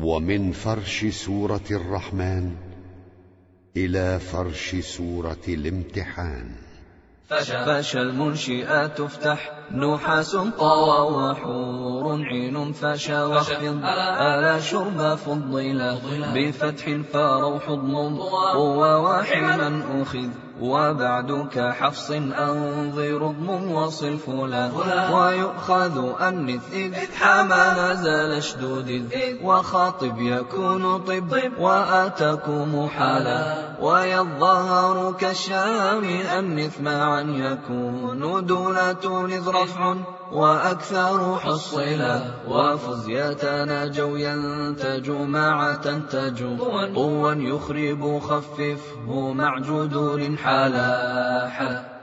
ومن فرش سورة الرحمن إلى فرش سورة الامتحان. فشا المنشئات تفتح نحاس طوى وحور عين فشا واخفض ألا شرب فضلا بفتح فروح ضم قوى واحما أخذ. وبعد كحفص أنظر اضم وصل فلا ويؤخذ أنث إذ حما نزل اشدود إذ وخاطب يكون طب وآتكم حالا ويظهر كالشام أنث معا يكون دولة إذ رفع وأكثر حصلا وفز يتناجوا ينتج مع تنتج قوا يخرب خففه مع جدول حالا حلا